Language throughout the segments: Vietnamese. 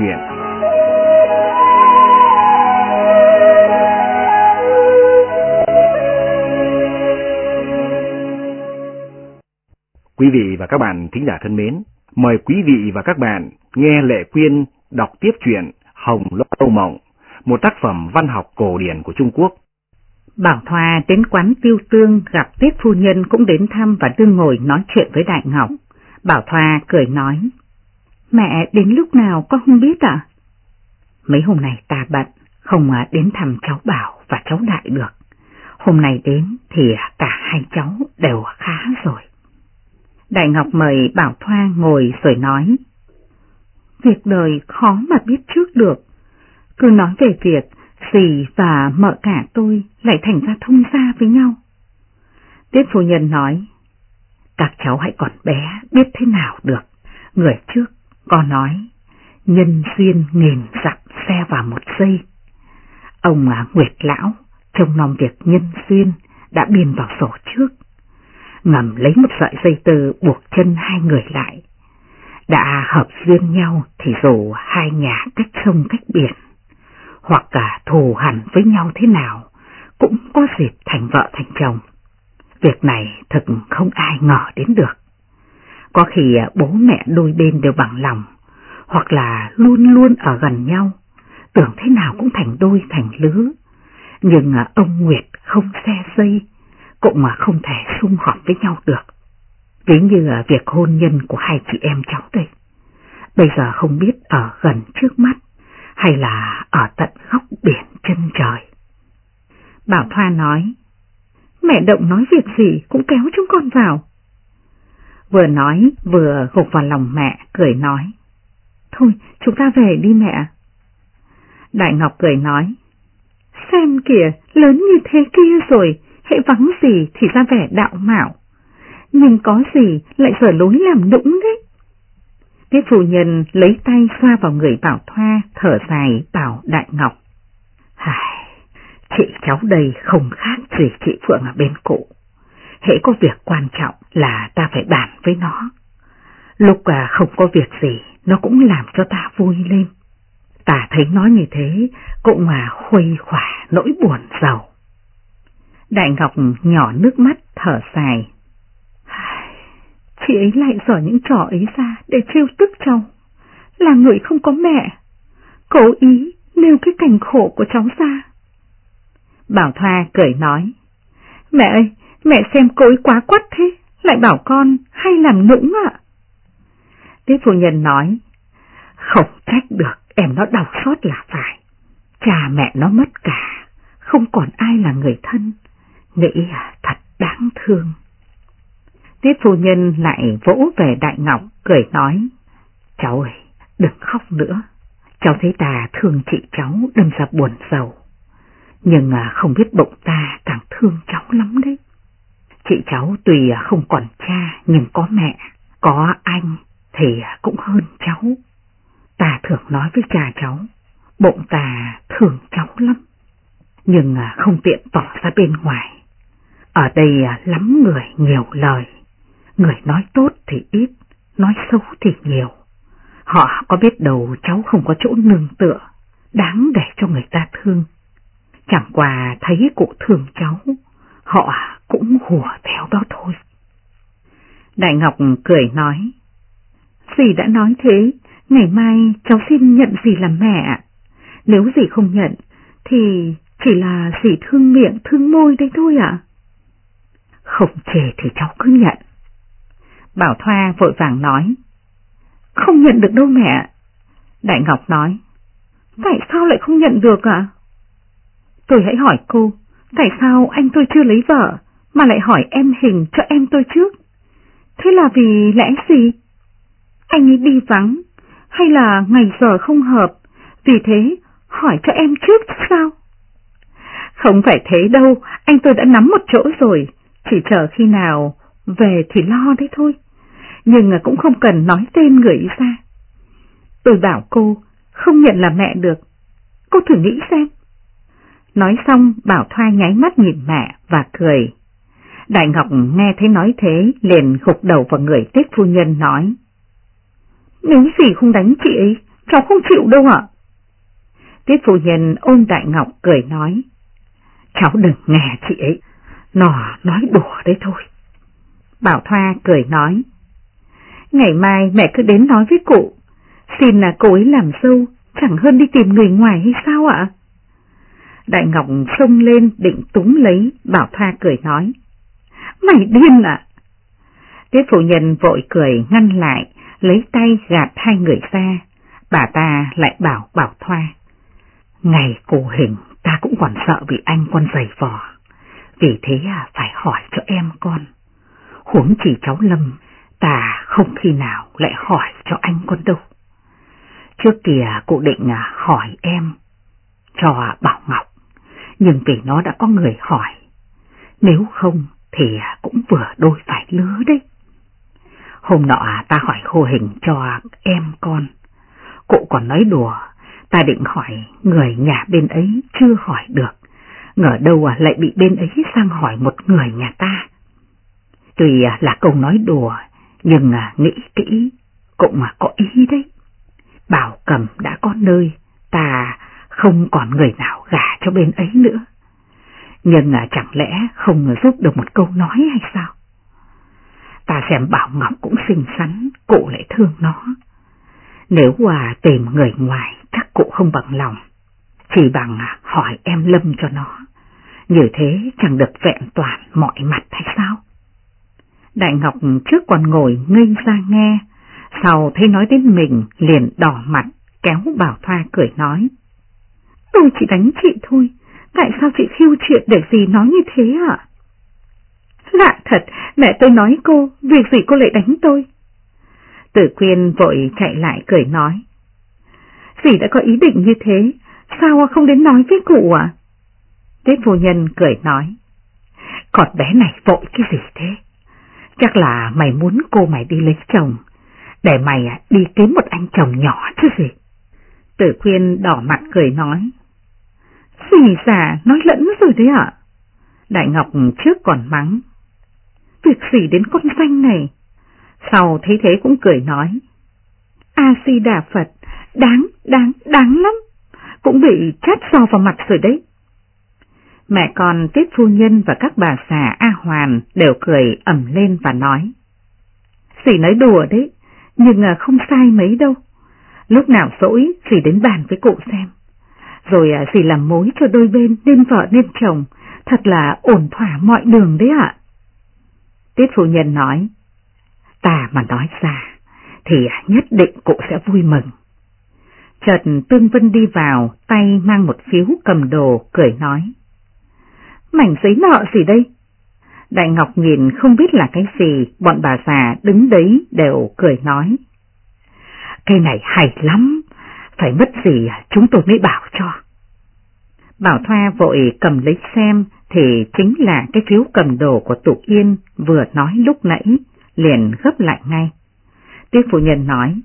chuyện. Quý vị và các bạn thính giả thân mến, mời quý vị và các bạn nghe Lệ Quyên đọc tiếp truyện Hồng Lâu Mộng, một tác phẩm văn học cổ điển của Trung Quốc. Bảo Thoa đến quán tiêu tương gặp Tiết Phu Nhân cũng đến thăm và đương ngồi nói chuyện với Đại Ngọc. Bảo Thoa cười nói, Mẹ đến lúc nào con không biết ạ? Mấy hôm nay ta bận, không à, đến thăm cháu Bảo và cháu Đại được. Hôm nay đến thì à, cả hai cháu đều khá rồi. Đại Ngọc mời Bảo Thoa ngồi rồi nói, Việc đời khó mà biết trước được. Cứ nói về việc dì và mợ cả tôi lại thành ra thông gia với nhau. Tiết phu nhân nói, các cháu hãy còn bé, biết thế nào được. Người trước có nói, nhân duyên nghìn dặm xe vào một giây. Ông à, Nguyệt Lão trông nom việc nhân duyên đã biên vào sổ trước. Ngầm lấy một sợi dây tơ buộc chân hai người lại. Đã hợp duyên nhau thì dù hai nhà cách sông cách biển, hoặc cả thù hẳn với nhau thế nào, cũng có dịp thành vợ thành chồng. Việc này thật không ai ngờ đến được. Có khi à, bố mẹ đôi bên đều bằng lòng, hoặc là luôn luôn ở gần nhau, tưởng thế nào cũng thành đôi thành lứa. Nhưng à, ông Nguyệt không xe dây, cũng mà không thể sung họp với nhau được. Ví như à, việc hôn nhân của hai chị em cháu đây. Bây giờ không biết ở gần trước mắt, hay là ở tận góc biển chân trời. Bảo Thoa nói, mẹ động nói việc gì cũng kéo chúng con vào. Vừa nói vừa gục vào lòng mẹ, cười nói, thôi chúng ta về đi mẹ. Đại Ngọc cười nói, xem kìa, lớn như thế kia rồi, hệ vắng gì thì ra vẻ đạo mạo, nhưng có gì lại sở lối làm nũng đấy. Cái phụ nhân lấy tay xoa vào người Bảo Thoa, thở dài bảo Đại Ngọc. Hài, chị cháu đây không khác gì chị Phượng ở bên cụ. Hễ có việc quan trọng là ta phải bàn với nó. Lúc à, không có việc gì, nó cũng làm cho ta vui lên. Ta thấy nó như thế, cũng mà khuây khỏa nỗi buồn giàu. Đại Ngọc nhỏ nước mắt thở dài, Chị ấy lại dở những trò ấy ra để trêu tức cháu. Là người không có mẹ. Cố ý nêu cái cảnh khổ của cháu ra. Bảo Thoa cười nói. Mẹ ơi, mẹ xem cô ấy quá quắt thế, lại bảo con hay làm nũng ạ. À? Tiết phu nhân nói. Không trách được, em nó đau xót là phải. Cha mẹ nó mất cả, không còn ai là người thân. Nghĩ thật đáng thương. Tiếp phu nhân lại vỗ về Đại Ngọc, cười nói, Cháu ơi, đừng khóc nữa, cháu thấy ta thương chị cháu đâm ra buồn giàu, nhưng à, không biết bụng ta càng thương cháu lắm đấy. Chị cháu tuy không còn cha nhưng có mẹ, có anh thì cũng hơn cháu. Ta thường nói với cha cháu, bụng ta thương cháu lắm, nhưng không tiện tỏ ra bên ngoài. Ở đây lắm người nhiều lời, Người nói tốt thì ít, nói xấu thì nhiều. Họ có biết đâu cháu không có chỗ nương tựa, đáng để cho người ta thương. Chẳng qua thấy cụ thương cháu, họ cũng hùa theo đó thôi. Đại Ngọc cười nói, Dì đã nói thế, ngày mai cháu xin nhận dì làm mẹ. Nếu dì không nhận, thì chỉ là dì thương miệng thương môi đấy thôi ạ. Không chê thì cháu cứ nhận. Bảo Thoa vội vàng nói. Không nhận được đâu mẹ. Đại Ngọc nói. Tại sao lại không nhận được ạ? Tôi hãy hỏi cô, tại sao anh tôi chưa lấy vợ, mà lại hỏi em hình cho em tôi trước? Thế là vì lẽ gì? Anh ấy đi vắng, hay là ngày giờ không hợp, vì thế hỏi cho em trước sao? Không phải thế đâu, anh tôi đã nắm một chỗ rồi, chỉ chờ khi nào về thì lo đấy thôi, nhưng cũng không cần nói tên người ra. Tôi bảo cô không nhận là mẹ được, cô thử nghĩ xem. Nói xong Bảo Thoa nháy mắt nhìn mẹ và cười. Đại Ngọc nghe thấy nói thế liền gục đầu vào người tiết phu nhân nói. Nếu gì không đánh chị ấy, cháu không chịu đâu ạ. Tiết phu nhân ôm Đại Ngọc cười nói, cháu đừng nghe chị ấy, nó nói đùa đấy thôi. Bảo Thoa cười nói, ngày mai mẹ cứ đến nói với cụ, xin là cô ấy làm dâu, chẳng hơn đi tìm người ngoài hay sao ạ? Đại Ngọc xông lên định túng lấy, Bảo Thoa cười nói, mày điên à? Tiết phụ nhân vội cười ngăn lại, lấy tay gạt hai người ra, bà ta lại bảo Bảo Thoa. Ngày cụ hình ta cũng còn sợ bị anh con giày vò, vì thế à phải hỏi cho em con. Huống chỉ cháu Lâm, ta không khi nào lại hỏi cho anh con đâu. Trước kia cụ định à, hỏi em cho Bảo Ngọc, nhưng vì nó đã có người hỏi, nếu không thì cũng vừa đôi phải lứa đấy. Hôm nọ ta hỏi khô hình cho em con, cụ còn nói đùa, ta định hỏi người nhà bên ấy chưa hỏi được, ngờ đâu à lại bị bên ấy sang hỏi một người nhà ta. Tuy à là câu nói đùa, nhưng à nghĩ kỹ cũng có ý đấy. Bảo cầm đã có nơi, ta không còn người nào gả cho bên ấy nữa. Nhưng à, chẳng lẽ không giúp được một câu nói hay sao? Ta xem Bảo Ngọc cũng xinh xắn, cụ lại thương nó. Nếu à, tìm người ngoài chắc cụ không bằng lòng, chỉ bằng à, hỏi em Lâm cho nó. Như thế chẳng được vẹn toàn mọi mặt hay sao? Đại Ngọc trước còn ngồi ngây ra nghe, sau thấy nói đến mình liền đỏ mặt, kéo Bảo Thoa cười nói. Tôi chỉ đánh chị thôi, tại sao chị khiêu chuyện để gì nói như thế ạ? Lạ thật, mẹ tôi nói cô, việc gì cô lại đánh tôi? Tử quyên vội chạy lại cười nói. Dì đã có ý định như thế, sao không đến nói với cụ à? tết vô nhân cười nói. Còn bé này vội cái gì thế? Chắc là mày muốn cô mày đi lấy chồng, để mày đi kiếm một anh chồng nhỏ chứ gì. Tử quyên đỏ mặt cười nói. Dì già nói lẫn rồi đấy ạ. Đại Ngọc trước còn mắng. Việc gì đến con danh này? Sau thấy thế cũng cười nói. A-si-đà Phật, đáng, đáng, đáng lắm. Cũng bị chát so vào mặt rồi đấy. Mẹ con Tiết Phu Nhân và các bà già A Hoàn đều cười ẩm lên và nói. Dì nói đùa đấy, nhưng à, không sai mấy đâu. Lúc nào dỗi dì đến bàn với cụ xem. Rồi à, dì làm mối cho đôi bên nên vợ nên chồng, thật là ổn thỏa mọi đường đấy ạ. Tiết Phu Nhân nói, ta mà nói ra thì nhất định cụ sẽ vui mừng. Chợt Tương Vân đi vào, tay mang một phiếu cầm đồ, cười nói mảnh giấy nợ gì đây? Đại Ngọc nhìn không biết là cái gì, bọn bà già đứng đấy đều cười nói. Cây này hay lắm, phải mất gì chúng tôi mới bảo cho. Bảo Thoa vội cầm lấy xem thì chính là cái phiếu cầm đồ của Tụ Yên vừa nói lúc nãy, liền gấp lại ngay. tuyết phụ nhân nói,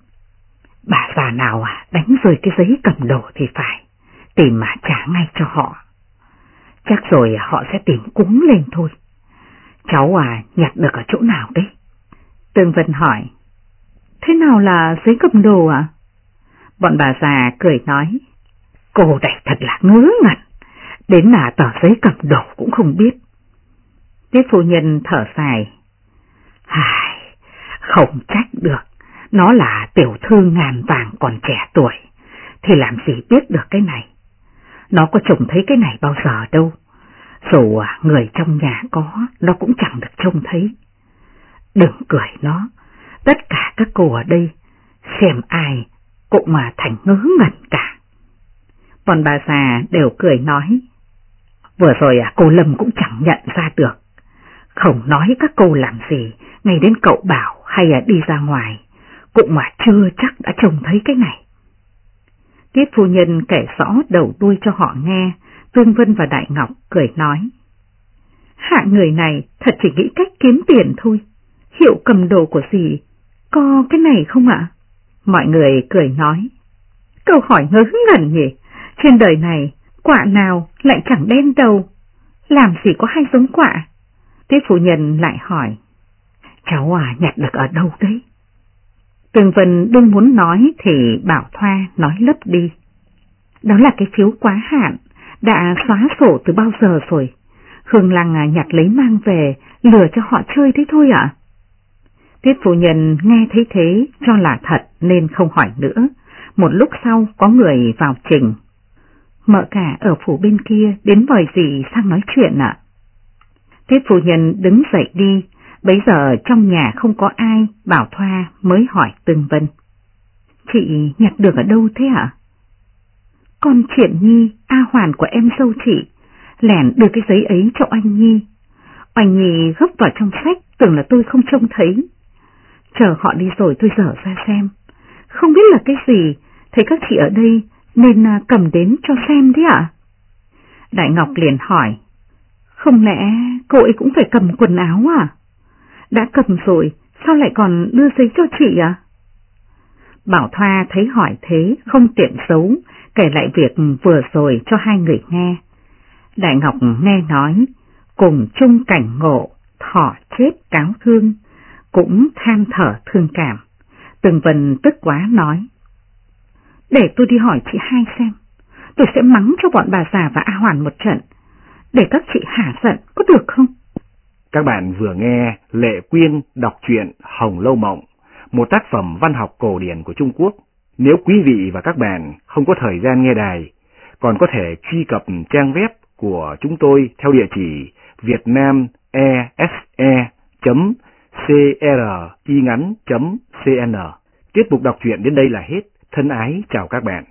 bà già nào à đánh rơi cái giấy cầm đồ thì phải, tìm mà trả ngay cho họ. Chắc rồi họ sẽ tìm cúng lên thôi. Cháu à, nhặt được ở chỗ nào đấy? Tương Vân hỏi. Thế nào là giấy cầm đồ à? Bọn bà già cười nói. Cô này thật là ngớ ngẩn. Đến là tờ giấy cầm đồ cũng không biết. tiếp phu nhân thở dài. Hài, không trách được. Nó là tiểu thư ngàn vàng còn trẻ tuổi. Thì làm gì biết được cái này? Nó có trông thấy cái này bao giờ đâu. Dù à, người trong nhà có, nó cũng chẳng được trông thấy. Đừng cười nó, tất cả các cô ở đây, xem ai cũng mà thành ngớ ngẩn cả. Còn bà già đều cười nói, vừa rồi à, cô Lâm cũng chẳng nhận ra được. Không nói các cô làm gì, ngay đến cậu bảo hay là đi ra ngoài, cũng mà chưa chắc đã trông thấy cái này. Tiết phu nhân kể rõ đầu đuôi cho họ nghe, Tương Vân và Đại Ngọc cười nói. Hạ người này thật chỉ nghĩ cách kiếm tiền thôi, hiệu cầm đồ của gì, có cái này không ạ? Mọi người cười nói. Câu hỏi ngớ ngẩn nhỉ, trên đời này quả nào lại chẳng đen đầu, làm gì có hai giống quả? Tiết phụ nhân lại hỏi. Cháu à nhặt được ở đâu đấy? Tường Vân đương muốn nói thì Bảo Thoa nói lấp đi. Đó là cái phiếu quá hạn, đã xóa sổ từ bao giờ rồi. Hương Lăng à, nhặt lấy mang về, lừa cho họ chơi thế thôi ạ. Tiết phụ nhân nghe thấy thế cho là thật nên không hỏi nữa. Một lúc sau có người vào trình. Mợ cả ở phủ bên kia đến vòi gì sang nói chuyện ạ. Tiết phụ nhân đứng dậy đi, bấy giờ trong nhà không có ai, Bảo Thoa mới hỏi Tương Vân. Chị nhặt được ở đâu thế ạ? Con chuyện Nhi, A Hoàn của em dâu chị, lẻn đưa cái giấy ấy cho anh Nhi. Anh Nhi gấp vào trong sách, tưởng là tôi không trông thấy. Chờ họ đi rồi tôi dở ra xem. Không biết là cái gì, thấy các chị ở đây nên à, cầm đến cho xem đấy ạ. Đại Ngọc liền hỏi, không lẽ cô ấy cũng phải cầm quần áo à? Đã cầm rồi, sao lại còn đưa giấy cho chị à? Bảo Thoa thấy hỏi thế, không tiện xấu, kể lại việc vừa rồi cho hai người nghe. Đại Ngọc nghe nói, cùng chung cảnh ngộ, thỏ chết cáo thương, cũng than thở thương cảm. Từng vần tức quá nói. Để tôi đi hỏi chị hai xem, tôi sẽ mắng cho bọn bà già và A Hoàn một trận, để các chị hả giận có được không? Các bạn vừa nghe Lệ Quyên đọc truyện Hồng Lâu Mộng, một tác phẩm văn học cổ điển của Trung Quốc. Nếu quý vị và các bạn không có thời gian nghe đài, còn có thể truy cập trang web của chúng tôi theo địa chỉ vietnamese vietnamese.cringắn.cn. tiếp tục đọc truyện đến đây là hết. Thân ái chào các bạn.